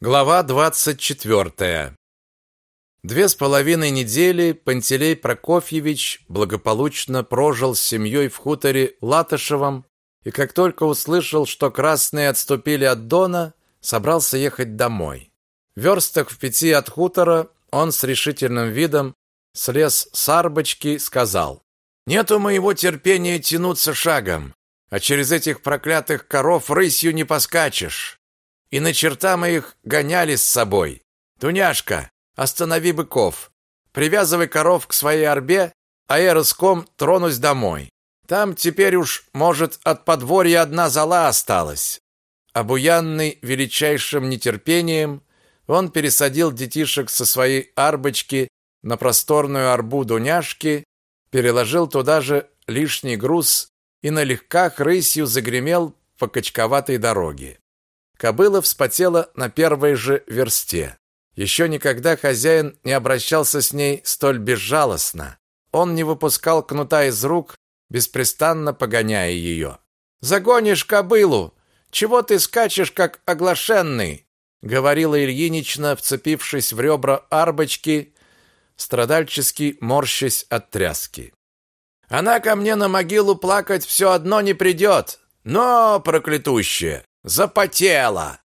Глава двадцать четвертая. Две с половиной недели Пантелей Прокофьевич благополучно прожил с семьей в хуторе Латышевом, и как только услышал, что красные отступили от Дона, собрался ехать домой. В верстах в пяти от хутора он с решительным видом слез с арбочки, сказал: "Нету моего терпения тянуться шагом, а через этих проклятых коров рысью не поскачешь и на черта мы их гоняли с собой. Дуняшка, останови быков. Привязывай коров к своей арбе, а я рыском тронусь домой. Там теперь уж, может, от подворья одна зала осталась. Обуянный величайшим нетерпением, он пересадил детишек со своей арбочки на просторную арбу Дуняшки, переложил туда же лишний груз и на легках рысью загремел по качковатой дороге. Кобыла вспотела на первой же версте. Еще никогда хозяин не обращался с ней столь безжалостно. Он не выпускал кнута из рук, беспрестанно погоняя ее. «Загонишь кобылу! Чего ты скачешь, как оглашенный?» говорила Ильинична, вцепившись в ребра арбочки, страдальчески морщась от тряски. «Она ко мне на могилу плакать все одно не придет, но, проклятущая, Запотела.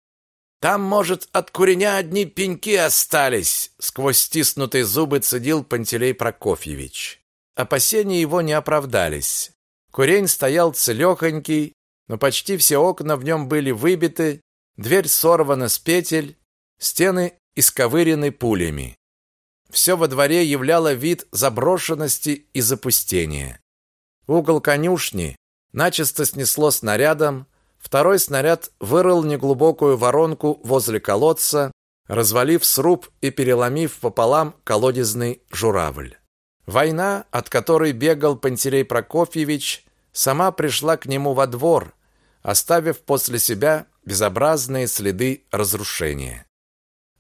Там, может, от куреня одни пеньки остались, сквозь стиснутые зубы цедил Пантелей Прокофьевич. Опасения его не оправдались. Курень стоял целехонький, но почти все окна в нем были выбиты, дверь сорвана с петель, стены исковырены пулями. Все во дворе являло вид заброшенности и запустения. Угол конюшни начисто снесло снарядом, Второй снаряд вырыл неглубокую воронку возле колодца, развалив сруб и переломив пополам колодезный журавль. Война, от которой бегал Пантелей Прокофьевич, сама пришла к нему во двор, оставив после себя безобразные следы разрушения.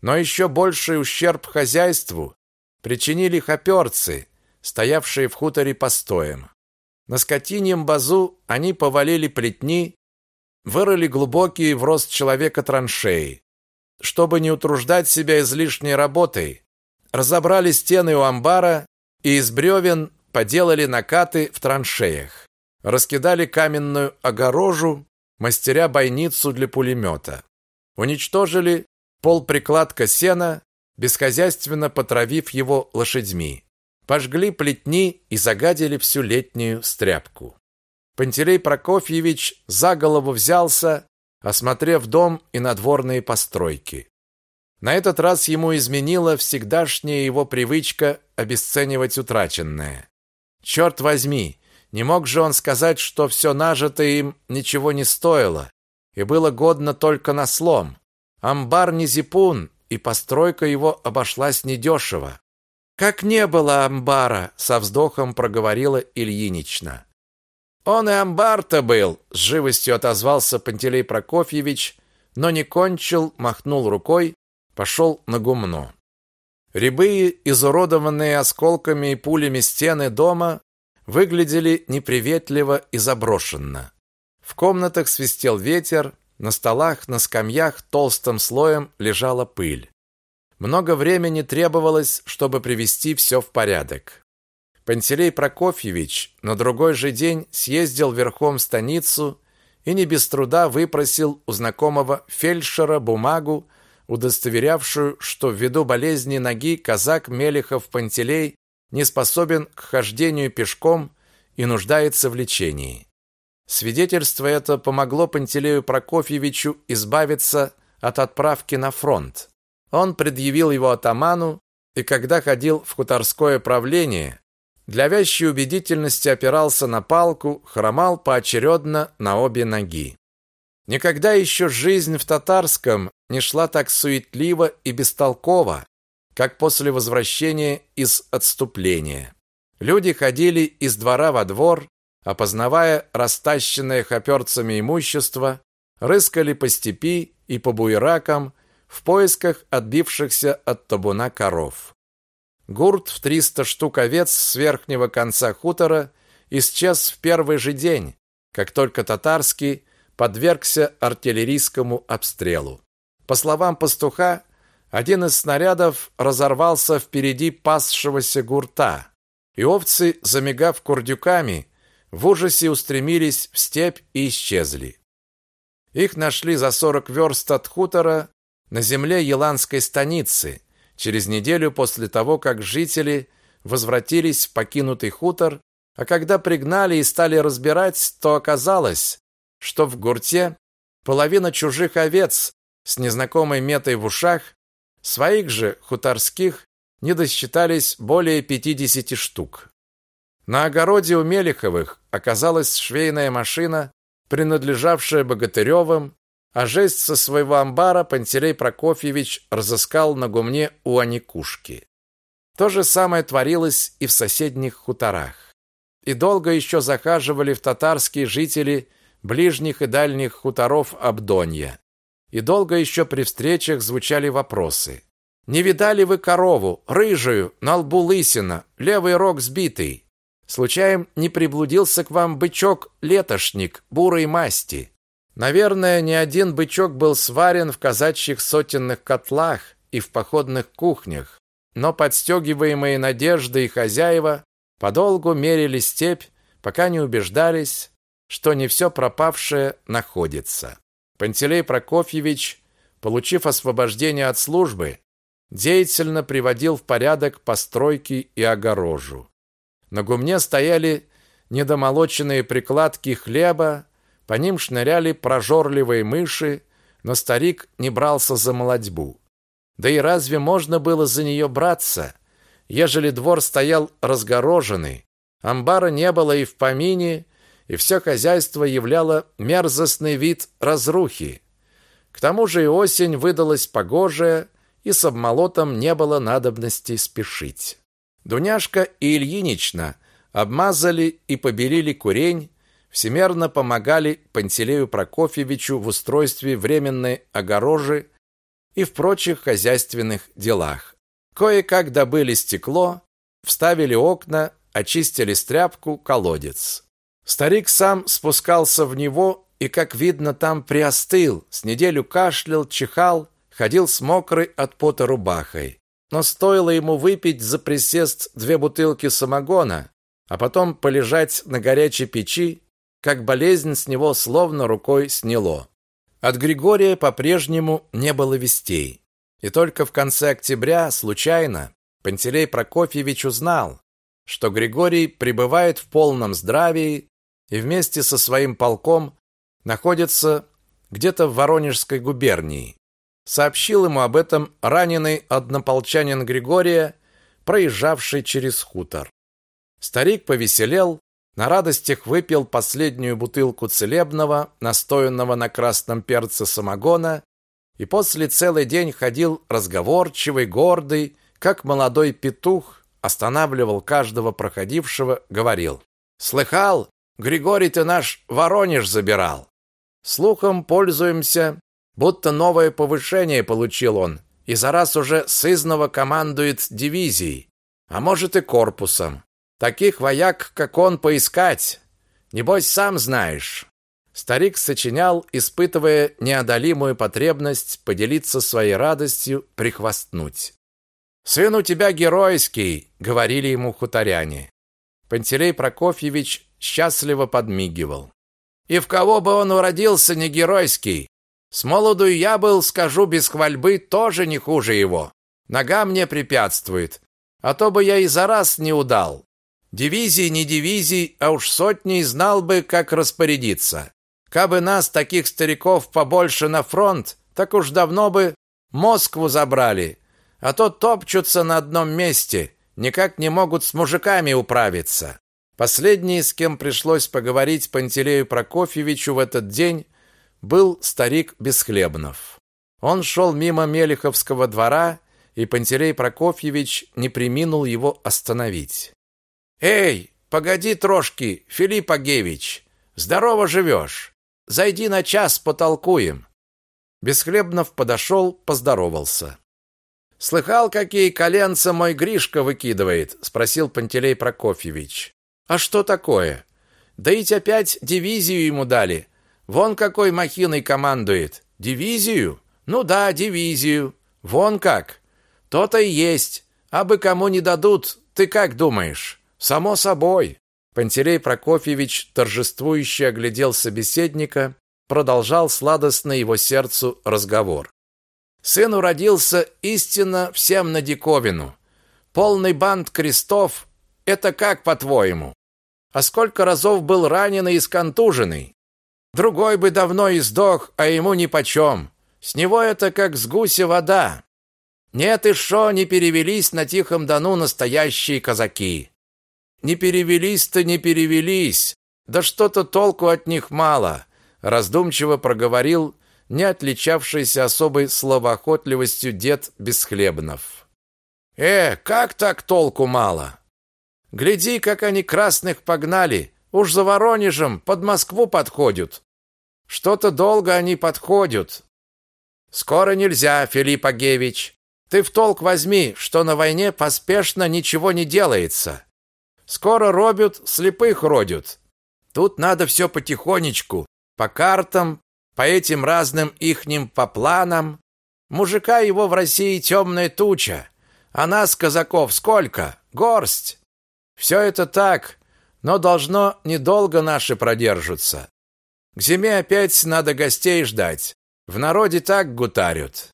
Но еще больший ущерб хозяйству причинили хоперцы, стоявшие в хуторе постоем. На скотиньем базу они повалили плетни, вырыли глубокие в рост человека траншеи. Чтобы не утруждать себя излишней работой, разобрали стены у амбара и из бревен поделали накаты в траншеях. Раскидали каменную огорожу, мастеря бойницу для пулемета. Уничтожили полприкладка сена, бесхозяйственно потравив его лошадьми. Пожгли плетни и загадили всю летнюю стряпку. Пантелей Прокофьевич за голову взялся, осмотрев дом и надворные постройки. На этот раз ему изменила всегдашняя его привычка обесценивать утраченное. Черт возьми, не мог же он сказать, что все нажитое им ничего не стоило и было годно только на слом. Амбар не зипун, и постройка его обошлась недешево. «Как не было амбара!» — со вздохом проговорила Ильинична. Он и амбар-то был, с живостью отозвался Пантелей Прокофьевич, но не кончил, махнул рукой, пошел на гумно. Рябые, изуродованные осколками и пулями стены дома, выглядели неприветливо и заброшенно. В комнатах свистел ветер, на столах, на скамьях толстым слоем лежала пыль. Много времени требовалось, чтобы привести все в порядок. Пантелей Прокофьевич на другой же день съездил верхом в станицу и не без труда выпросил у знакомого фельдшера бумагу, удостоверявшую, что ввиду болезни ноги казак Мелехов Пантелей не способен к хождению пешком и нуждается в лечении. Свидетельство это помогло Пантелею Прокофьевичу избавиться от отправки на фронт. Он предъявил его атаману, и когда ходил в хуторское правление, для вящей убедительности опирался на палку, хромал поочередно на обе ноги. Никогда еще жизнь в татарском не шла так суетливо и бестолково, как после возвращения из отступления. Люди ходили из двора во двор, опознавая растащенное хоперцами имущество, рыскали по степи и по буеракам в поисках отбившихся от табуна коров. Гурт в 300 штук овец с верхнего конца хутора исчез в первый же день, как только татарский подвергся артиллерийскому обстрелу. По словам пастуха, один из снарядов разорвался впереди пасшегося гурта, и овцы, замигав курдюками, в ужасе устремились в степь и исчезли. Их нашли за сорок верст от хутора на земле Еланской станицы, через неделю после того, как жители возвратились в покинутый хутор, а когда пригнали и стали разбирать, то оказалось, что в гурте половина чужих овец с незнакомой метой в ушах, своих же хуторских не досчитались более 50 штук. На огороде у Мелиховых оказалась швейная машина, принадлежавшая Богатыревым, а жесть со своего амбара Пантелей Прокофьевич разыскал на гумне у Аникушки. То же самое творилось и в соседних хуторах. И долго еще захаживали в татарские жители ближних и дальних хуторов Абдонья. И долго еще при встречах звучали вопросы. «Не видали вы корову, рыжую, на лбу лысина, левый рог сбитый? Случаем не приблудился к вам бычок-летошник бурой масти? Наверное, не один бычок был сварен в казачьих сотенных котлах и в походных кухнях, но подстегиваемые надежды и хозяева подолгу мерили степь, пока не убеждались, что не все пропавшее находится. Пантелей Прокофьевич, получив освобождение от службы, деятельно приводил в порядок постройки и огорожу. На гумне стояли недомолоченные прикладки хлеба, по ним шныряли прожорливые мыши, но старик не брался за молодьбу. Да и разве можно было за нее браться, ежели двор стоял разгороженный, амбара не было и в помине, и все хозяйство являло мерзостный вид разрухи. К тому же и осень выдалась погожая, и с обмолотом не было надобности спешить. Дуняшка и Ильинична обмазали и побелили курень, всемерно помогали Пантелею Прокофьевичу в устройстве временной огорожи и в прочих хозяйственных делах. Кое-как добыли стекло, вставили окна, очистили стряпку, колодец. Старик сам спускался в него и, как видно, там приостыл, с неделю кашлял, чихал, ходил с мокрой от пота рубахой. Но стоило ему выпить за присест две бутылки самогона, а потом полежать на горячей печи, как болезнь с него словно рукой сняло. От Григория по-прежнему не было вестей. И только в конце октября, случайно, Пантелей Прокофьевич узнал, что Григорий пребывает в полном здравии и вместе со своим полком находится где-то в Воронежской губернии сообщил ему об этом раненый однополчанин Григория, проезжавший через хутор. Старик повеселел, на радостях выпил последнюю бутылку целебного, настоянного на красном перце самогона, и после целый день ходил разговорчивый, гордый, как молодой петух, останавливал каждого проходившего, говорил: "Слыхал, Григорий ты наш Воронеж забирал. Слухом пользуемся, Будто новое повышение получил он, и за раз уже сызново командует дивизией, а может и корпусом. Таких вояк, как он, поискать. Небось, сам знаешь. Старик сочинял, испытывая неодолимую потребность поделиться своей радостью, прихвастнуть. «Сын у тебя геройский», — говорили ему хуторяне. Пантелей Прокофьевич счастливо подмигивал. «И в кого бы он уродился не геройский, с молоду я был, скажу без хвальбы, тоже не хуже его. Нога мне препятствует, а то бы я и за раз не удал. Дивизии не дивизий, а уж сотни знал бы, как распорядиться. Кабы нас, таких стариков, побольше на фронт, так уж давно бы Москву забрали. А то топчутся на одном месте, никак не могут с мужиками управиться. Последний, с кем пришлось поговорить Пантелею Прокофьевичу в этот день, был старик Бесхлебнов. Он шел мимо Мелиховского двора, и Пантелей Прокофьевич не преминул его остановить. «Эй, погоди трошки, Филипп Агевич! Здорово живешь! Зайди на час, потолкуем!» Бесхлебнов подошел, поздоровался. «Слыхал, какие коленца мой Гришка выкидывает?» — спросил Пантелей Прокофьевич. «А что такое? Да ведь опять дивизию ему дали, Вон какой махиной командует. Дивизию? Ну да, дивизию. Вон как. То-то и есть. А бы кому не дадут, ты как думаешь? Само собой. Пантелей Прокофьевич торжествующе оглядел собеседника, продолжал сладостно его сердцу разговор. Сын уродился истинно всем на диковину. Полный банд крестов — это как, по-твоему? А сколько разов был раненый и сконтуженный? Другой бы давно и сдох, а ему нипочем. С него это как с гуся вода. Нет и шо не перевелись на Тихом Дону настоящие казаки. Не перевелись-то не перевелись. Да что-то толку от них мало, раздумчиво проговорил не отличавшийся особой словоохотливостью дед Бесхлебнов. Э, как так толку мало? Гляди, как они красных погнали, уж за Воронежем под Москву подходят. Что-то долго они подходят. Скоро нельзя, Филипп Агеевич. Ты в толк возьми, что на войне поспешно ничего не делается. Скоро робят, слепых родят. Тут надо все потихонечку, по картам, по этим разным ихним по планам. Мужика его в России темная туча, а нас, казаков, сколько? Горсть. Все это так, но должно недолго наши продержатся. К зиме опять надо гостей ждать. В народе так гутарят.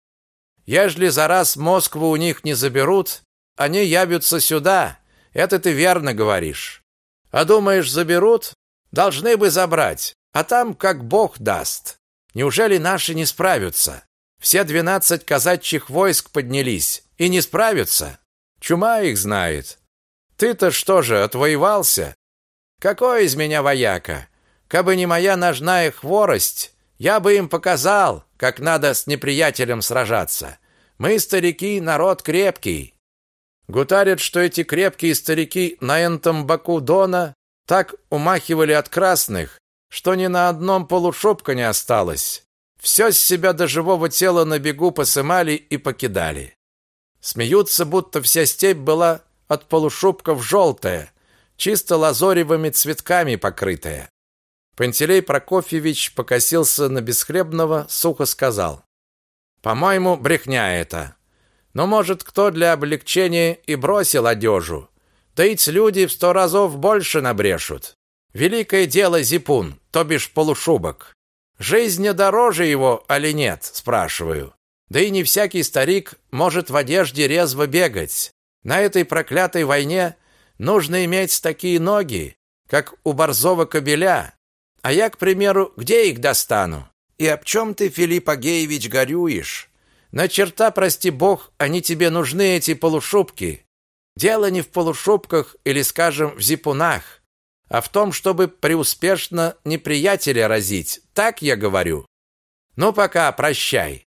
Ежели за раз Москву у них не заберут, они явятся сюда. Это ты верно говоришь. А думаешь, заберут? Должны бы забрать. А там как Бог даст. Неужели наши не справятся? Все двенадцать казачьих войск поднялись и не справятся. Чума их знает. Ты-то что же, отвоевался? Какой из меня вояка? Кабы не моя ножная хворость, я бы им показал, как надо с неприятелем сражаться. Мы, старики, народ крепкий. Гутарят, что эти крепкие старики на энтом боку Дона так умахивали от красных, что ни на одном полушубка не осталось. Все с себя до живого тела на бегу посымали и покидали. Смеются, будто вся степь была от полушубков желтая, чисто лазоревыми цветками покрытая. Пантелей Прокофьевич покосился на Бесхлебного, сухо сказал: "По-моему, брехня это. Но может, кто для облегчения и бросил одежу. Да ведь люди в сто разов больше набрешут. Великое дело зипун, то бишь полушубок. Жизнь дороже его, али нет, спрашиваю. Да и не всякий старик может в одежде резво бегать. На этой проклятой войне нужно иметь такие ноги, как у борзого кобеля, а я, к примеру, где их достану? И об чем ты, Филипп Агеевич, горюешь? На черта, прости бог, они тебе нужны, эти полушубки. Дело не в полушубках или, скажем, в зипунах, а в том, чтобы преуспешно неприятеля разить. Так я говорю. Ну, пока, прощай.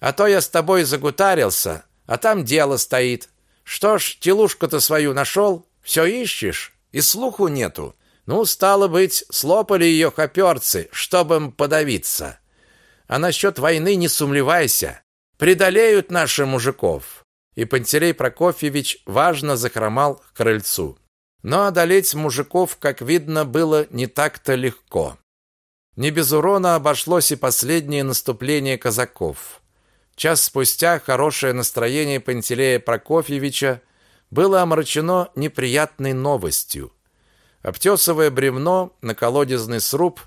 А то я с тобой загутарился, а там дело стоит. Что ж, телушку-то свою нашел? Все ищешь? И слуху нету. Ну, стало быть, слопали ее хоперцы, чтобы им подавиться. А насчет войны не сумлевайся. Предолеют наши мужиков. И Пантелей Прокофьевич важно захромал к крыльцу. Но одолеть мужиков, как видно, было не так-то легко. Не без урона обошлось и последнее наступление казаков. Час спустя хорошее настроение Пантелея Прокофьевича было омрачено неприятной новостью. Обтесывая бревно на колодезный сруб,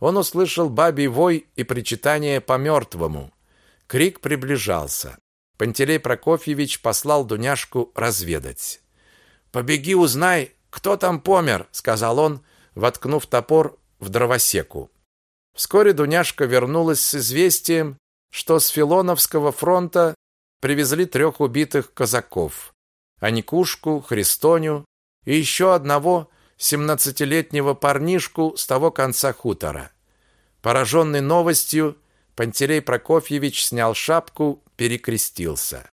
он услышал бабий вой и причитание по мертвому. Крик приближался. Пантелей Прокофьевич послал Дуняшку разведать. «Побеги, узнай, кто там помер», — сказал он, воткнув топор в дровосеку. Вскоре Дуняшка вернулась с известием, что с Филоновского фронта привезли трех убитых казаков: Аникушку, Христоню и еще одного семнадцатилетнего парнишку с того конца хутора. Пораженный новостью, Пантелей Прокофьевич снял шапку, перекрестился.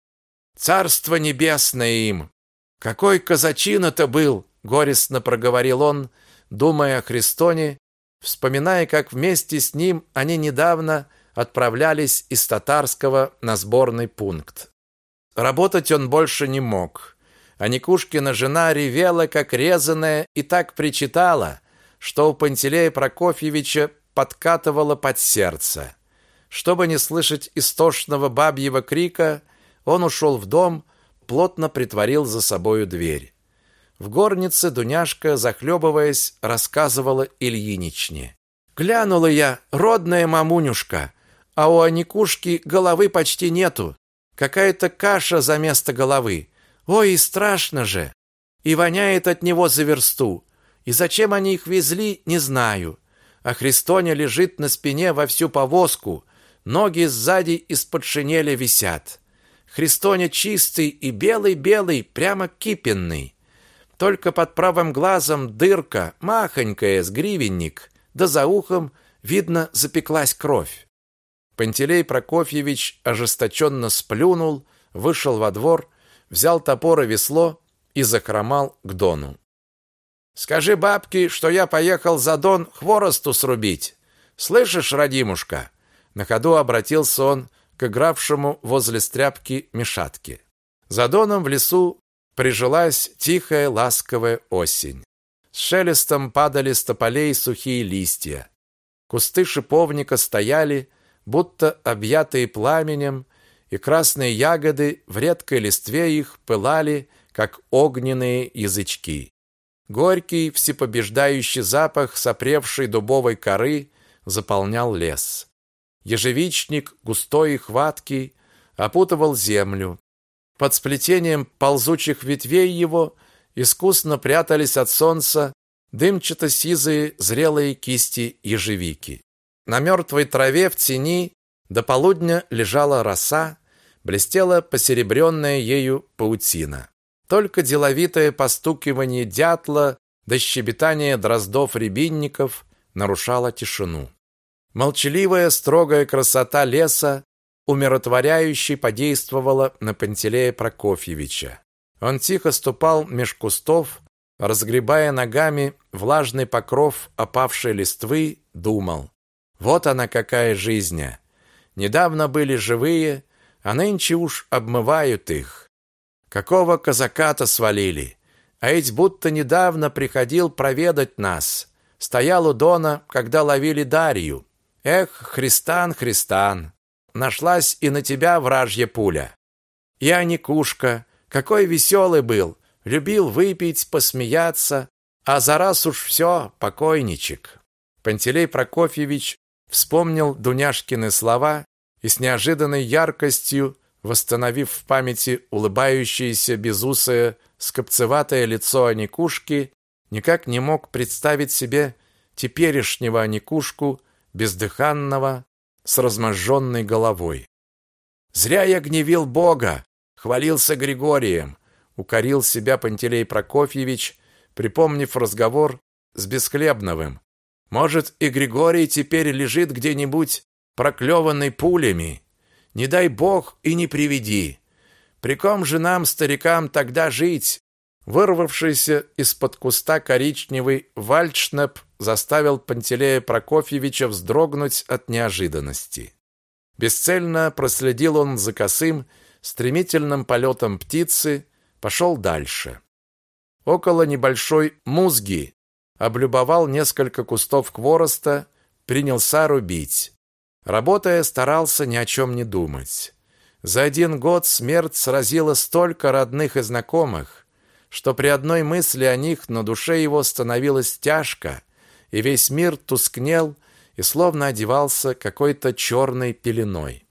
Царство небесное им. Какой казачина-то был, горестно проговорил он, думая о Христоне, вспоминая, как вместе с ним они недавно отправлялись из Татарского на сборный пункт. Работать он больше не мог. А Никушкина жена ревела, как резаная, и так причитала, что у Пантелея Прокофьевича подкатывало под сердце. Чтобы не слышать истошного бабьего крика, он ушел в дом, плотно притворил за собою дверь. В горнице Дуняшка, захлебываясь, рассказывала Ильиничне. «Глянула я, родная мамунюшка, а у Аникушки головы почти нету. Какая-то каша за место головы. Ой, и страшно же! И воняет от него за версту. И зачем они их везли, не знаю. А Христоня лежит на спине во всю повозку, ноги сзади из-под шинели висят. Христоня чистый и белый-белый, прямо кипенный. Только под правым глазом дырка, махонькая, с гривенник, да за ухом, видно, запеклась кровь. Пантелей Прокофьевич ожесточенно сплюнул, вышел во двор, взял топор и весло и захромал к Дону. Скажи бабке, что я поехал за Дон хворосту срубить. Слышишь, родимушка? На ходу обратился он к игравшему возле стряпки Мишатке. За Доном в лесу прижилась тихая, ласковая осень. С шелестом падали с тополей сухие листья. Кусты шиповника стояли, будто объятые пламенем, и красные ягоды в редкой листве их пылали, как огненные язычки. Горький, всепобеждающий запах сопревшей дубовой коры заполнял лес. Ежевичник, густой и хваткий, опутывал землю. Под сплетением ползучих ветвей его искусно прятались от солнца дымчато-сизые зрелые кисти ежевики. На мертвой траве в тени до полудня лежала роса, блестела посеребренная ею паутина. Только деловитое постукивание дятла да щебетание дроздов-рябинников нарушало тишину. Молчаливая, строгая красота леса умиротворяюще подействовала на Пантелея Прокофьевича. Он тихо ступал меж кустов, разгребая ногами влажный покров опавшей листвы, думал: вот она какая жизнь. Недавно были живые, а нынче уж обмывают их. Какого казака-то свалили? А ведь будто недавно приходил проведать нас. Стоял у Дона, когда ловили Дарью. Эх, Христан, Христан, нашлась и на тебя вражья пуля. Я не кушка, какой веселый был, любил выпить, посмеяться, а за раз уж все, покойничек. Пантелей Прокофьевич вспомнил Дуняшкины слова и с неожиданной яркостью, восстановив в памяти улыбающееся безусое скопцеватое лицо Аникушки, никак не мог представить себе теперешнего Аникушку бездыханного, с разможженной головой. Зря я гневил Бога, хвалился Григорием, укорил себя Пантелей Прокофьевич, припомнив разговор с Бесхлебновым. Может, и Григорий теперь лежит где-нибудь проклеванный пулями. Не дай бог и не приведи. При ком же нам, старикам, тогда жить? Вырвавшийся из-под куста коричневый вальдшнеп заставил Пантелея Прокофьевича вздрогнуть от неожиданности. Бесцельно проследил он за косым, стремительным полетом птицы, пошел дальше. Около небольшой музги облюбовал несколько кустов хвороста, принялся рубить. Работая, старался ни о чем не думать. За один год смерть сразила столько родных и знакомых, что при одной мысли о них на душе его становилось тяжко, и весь мир тускнел и словно одевался какой-то черной пеленой.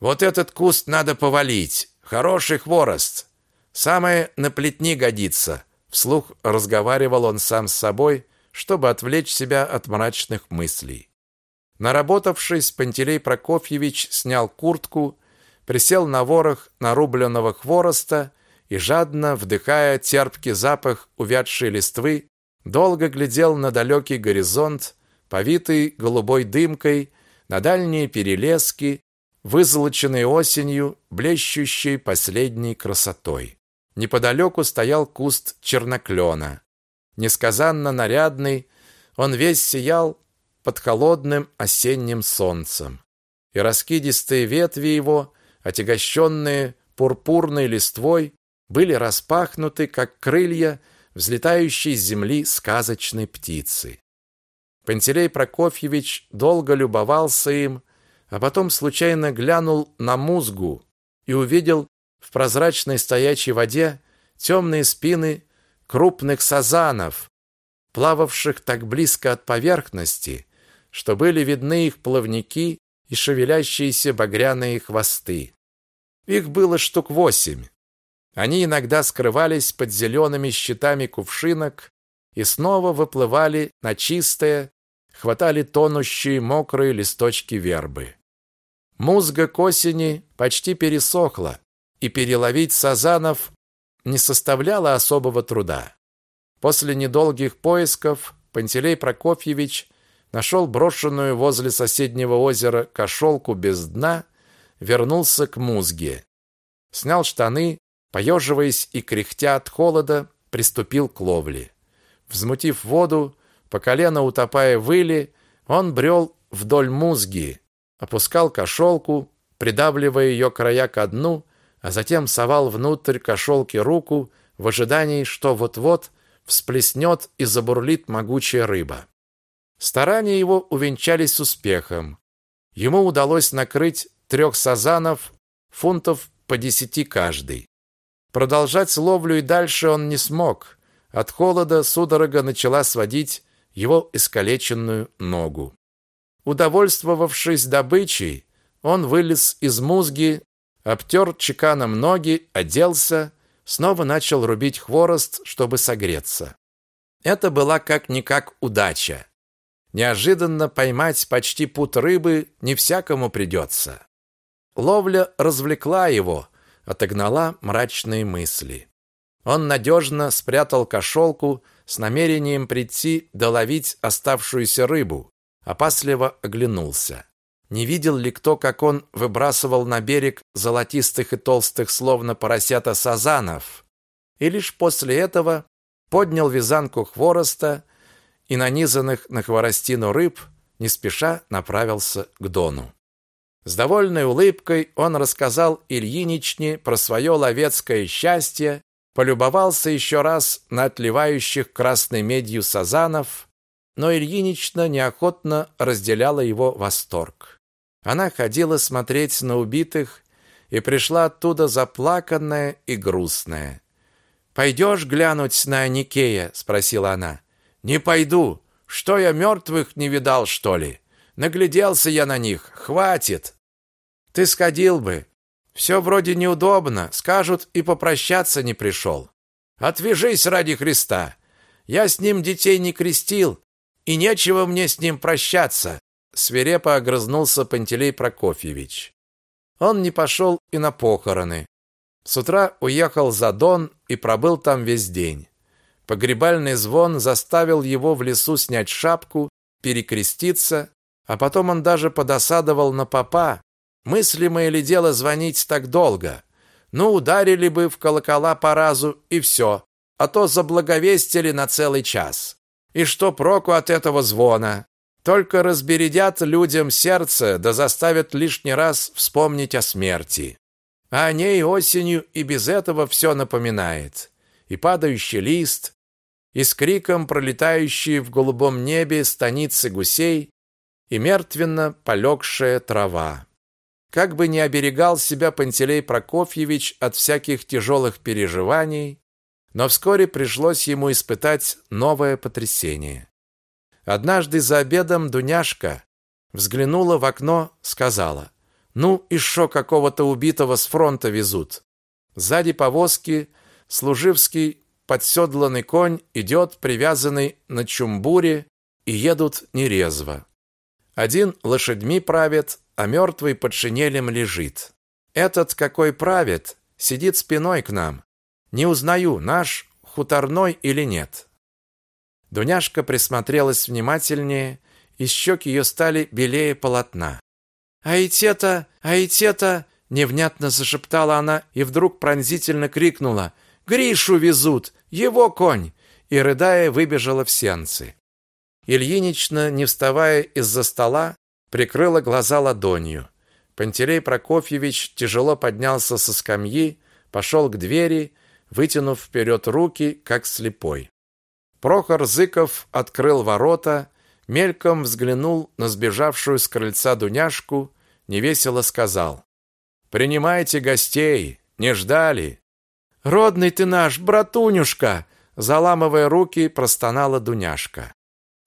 «Вот этот куст надо повалить! Хороший хворост! Самое на плетни годится!» Вслух разговаривал он сам с собой, чтобы отвлечь себя от мрачных мыслей. Наработавшись, Пантелей Прокофьевич снял куртку, присел на ворох нарубленного хвороста и, жадно вдыхая терпкий запах увядшей листвы, долго глядел на далекий горизонт, повитый голубой дымкой, на дальние перелески, вызолоченные осенью, блещущей последней красотой. Неподалеку стоял куст черноклена. Несказанно нарядный, он весь сиял под холодным осенним солнцем. И раскидистые ветви его, отягощенные пурпурной листвой, были распахнуты, как крылья взлетающей с земли сказочной птицы. Пантелей Прокофьевич долго любовался им, а потом случайно глянул на музгу и увидел в прозрачной стоячей воде темные спины крупных сазанов, плававших так близко от поверхности, что были видны их плавники и шевелящиеся багряные хвосты. Их было штук восемь. Они иногда скрывались под зелеными щитами кувшинок и снова выплывали на чистое, хватали тонущие мокрые листочки вербы. Музга к осени почти пересохла, и переловить сазанов не составляло особого труда. После недолгих поисков Пантелей Прокофьевич нашел брошенную возле соседнего озера кошелку без дна, вернулся к музге. Снял штаны, поеживаясь и кряхтя от холода, приступил к ловле. Взмутив воду, по колено утопая в иле, он брел вдоль музги, опускал кошелку, придавливая ее края ко дну, а затем совал внутрь кошелки руку в ожидании, что вот-вот всплеснет и забурлит могучая рыба. Старания его увенчались успехом. Ему удалось накрыть трех сазанов фунтов по десяти каждый. Продолжать ловлю и дальше он не смог. От холода судорога начала сводить его искалеченную ногу. Удовольствовавшись добычей, он вылез из музги, обтер чеканом ноги, оделся, снова начал рубить хворост, чтобы согреться. Это была как-никак удача. Неожиданно поймать почти пут рыбы не всякому придется. Ловля развлекла его, отогнала мрачные мысли. Он надежно спрятал кошелку с намерением прийти доловить оставшуюся рыбу, опасливо оглянулся. Не видел ли кто, как он выбрасывал на берег золотистых и толстых, словно поросята сазанов? И лишь после этого поднял вязанку хвороста и нанизанных на хворостину рыб, не спеша направился к Дону. С довольной улыбкой он рассказал Ильиничне про свое ловецкое счастье, полюбовался еще раз на отливающих красной медью сазанов, но Ильинична неохотно разделяла его восторг. Она ходила смотреть на убитых и пришла оттуда заплаканная и грустная. «Пойдешь глянуть на Никея?» – спросила она. «Не пойду. Что я мертвых не видал, что ли? Нагляделся я на них. Хватит!» «Ты сходил бы. Все вроде неудобно. Скажут, и попрощаться не пришел. Отвяжись ради Христа. Я с ним детей не крестил, и нечего мне с ним прощаться», свирепо огрызнулся Пантелей Прокофьевич. Он не пошел и на похороны. С утра уехал за Дон и пробыл там весь день. Погребальный звон заставил его в лесу снять шапку, перекреститься, а потом он даже подосадовал на попа. Мыслимое ли дело звонить так долго? Ну, ударили бы в колокола по разу, и все. А то заблаговестили на целый час. И что проку от этого звона? Только разбередят людям сердце, да заставят лишний раз вспомнить о смерти. А о ней осенью и без этого все напоминает. И падающий лист, и с криком пролетающие в голубом небе станицы гусей и мертвенно полегшая трава. Как бы ни оберегал себя Пантелей Прокофьевич от всяких тяжелых переживаний, но вскоре пришлось ему испытать новое потрясение. Однажды за обедом Дуняшка взглянула в окно, сказала, «Ну, и шо какого-то убитого с фронта везут?» Сзади повозки служивский подседланный конь идет, привязанный на чумбуре, и едут нерезво. Один лошадьми правит, а мертвый под шинелем лежит. Этот, какой правит, сидит спиной к нам. Не узнаю, наш хуторной или нет. Дуняшка присмотрелась внимательнее, и щеки ее стали белее полотна. «А и те-то, а и те-то!» Невнятно зашептала она и вдруг пронзительно крикнула. «Гришу везут! Его конь!» и, рыдая, выбежала в сенцы. Ильинична, не вставая из-за стола, прикрыла глаза ладонью. Пантелей Прокофьевич тяжело поднялся со скамьи, пошел к двери, вытянув вперед руки, как слепой. Прохор Зыков открыл ворота, мельком взглянул на сбежавшую с крыльца Дуняшку, невесело сказал: "Принимайте гостей, не ждали". "Родный ты наш, братунюшка", заламывая руки, простонала Дуняшка.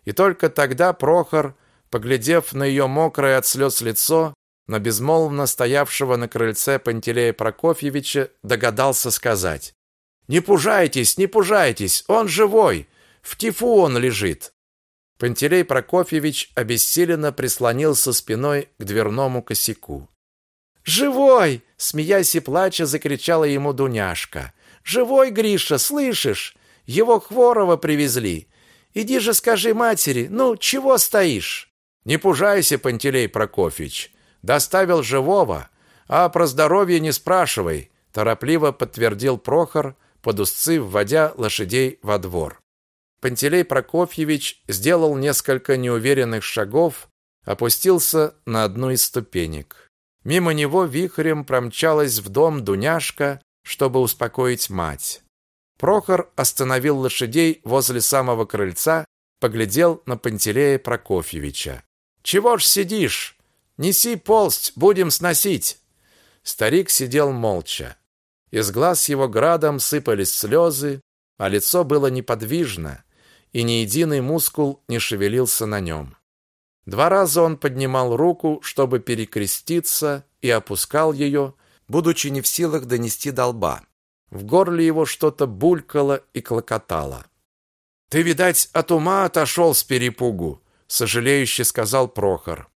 И только тогда Прохор, поглядев на ее мокрое от слез лицо, на безмолвно стоявшего на крыльце Пантелея Прокофьевича, догадался сказать: "Не пужайтесь, не пужайтесь, он живой, в тифу он лежит". Пантелей Прокофьевич обессиленно прислонился спиной к дверному косяку. "Живой!" смеясь и плача, закричала ему Дуняшка. "Живой, Гриша, слышишь? Его Хворова привезли. Иди же скажи матери, ну, чего стоишь?" "Не пужайся, Пантелей Прокофьевич, доставил живого, а про здоровье не спрашивай", торопливо подтвердил Прохор, под узцы вводя лошадей во двор. Пантелей Прокофьевич сделал несколько неуверенных шагов, опустился на одну из ступенек. Мимо него вихрем промчалась в дом Дуняшка, чтобы успокоить мать. Прохор остановил лошадей возле самого крыльца, поглядел на Пантелея Прокофьевича. «Чего ж сидишь? Неси полсть, будем сносить!» Старик сидел молча. Из глаз его градом сыпались слезы, а лицо было неподвижно, и ни единый мускул не шевелился на нем. Два раза он поднимал руку, чтобы перекреститься, и опускал ее, будучи не в силах донести до лба. В горле его что-то булькало и клокотало. «Ты, видать, от ума отошел с перепугу», — сожалеюще сказал Прохор.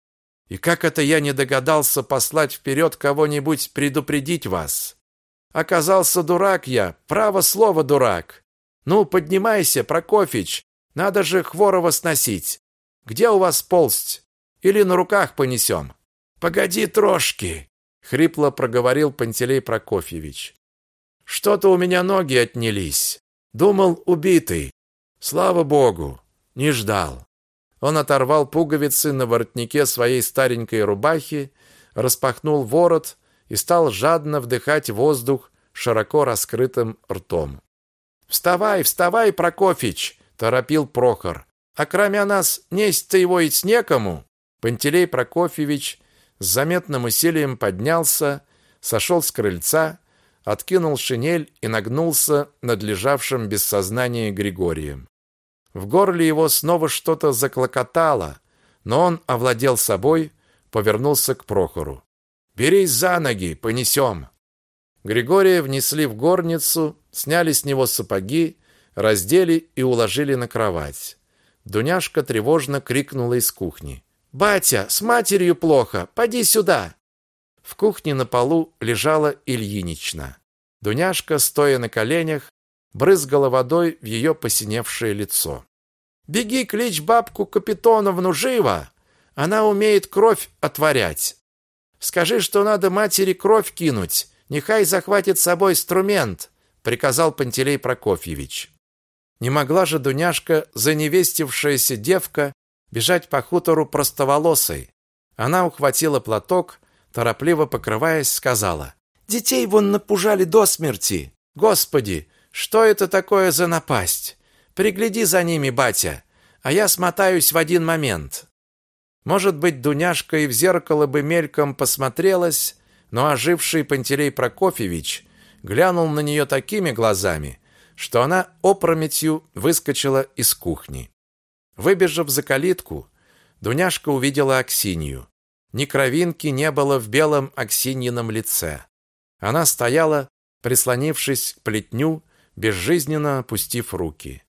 «И как это я не догадался послать вперед кого-нибудь предупредить вас? Оказался дурак я, право слово дурак. Ну, поднимайся, Прокофич, надо же Хворова сносить. Где у вас полсть? Или на руках понесем?» «Погоди трошки», — хрипло проговорил Пантелей Прокофьевич. «Что-то у меня ноги отнялись. Думал, убитый. Слава богу, не ждал». Он оторвал пуговицы на воротнике своей старенькой рубахи, распахнул ворот и стал жадно вдыхать воздух широко раскрытым ртом. Вставай, вставай, Прокофич, торопил Прохор. А кроме нас несть-то его и с некому. Пантелей Прокофьевич с заметным усилием поднялся, сошел с крыльца, откинул шинель и нагнулся над лежавшим без сознания Григорием. В горле его снова что-то заклокотало, но он овладел собой, повернулся к Прохору. «Берись за ноги, понесем!» Григория внесли в горницу, сняли с него сапоги, раздели и уложили на кровать. Дуняшка тревожно крикнула из кухни. «Батя, с матерью плохо! Поди сюда!» В кухне на полу лежала Ильинична. Дуняшка, стоя на коленях, брызгала водой в ее посиневшее лицо. «Беги, клич бабку Капитоновну живо! Она умеет кровь отворять! Скажи, что надо матери кровь кинуть, Нехай захватит с собой инструмент, приказал Пантелей Прокофьевич. Не могла же Дуняшка, заневестившаяся девка, бежать по хутору простоволосой. Она ухватила платок, торопливо покрываясь, сказала: "Детей вон напужали до смерти. Господи, что это такое за напасть? Пригляди за ними, батя, а я смотаюсь в один момент". Может быть, Дуняшка и в зеркало бы мельком посмотрелась, но оживший Пантелей Прокофьевич глянул на нее такими глазами, что она опрометью выскочила из кухни. Выбежав за калитку, Дуняшка увидела Аксинью. Ни кровинки не было в белом Аксиньином лице. Она стояла, прислонившись к плетню, безжизненно опустив руки.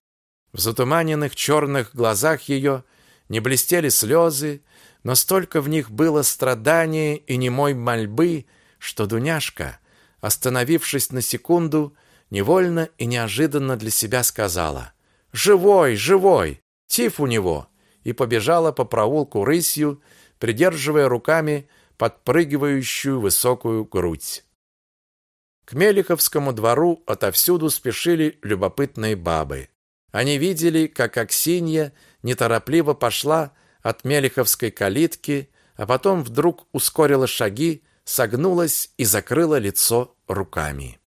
В затуманенных черных глазах ее не блестели слезы, но столько в них было страдания и немой мольбы, что Дуняшка, остановившись на секунду, невольно и неожиданно для себя сказала «Живой, живой! Тиф у него!» и побежала по проулку рысью, придерживая руками подпрыгивающую высокую грудь. К Мелиховскому двору отовсюду спешили любопытные бабы. Они видели, как Аксинья неторопливо пошла от Мелиховской калитки, а потом вдруг ускорила шаги, согнулась и закрыла лицо руками.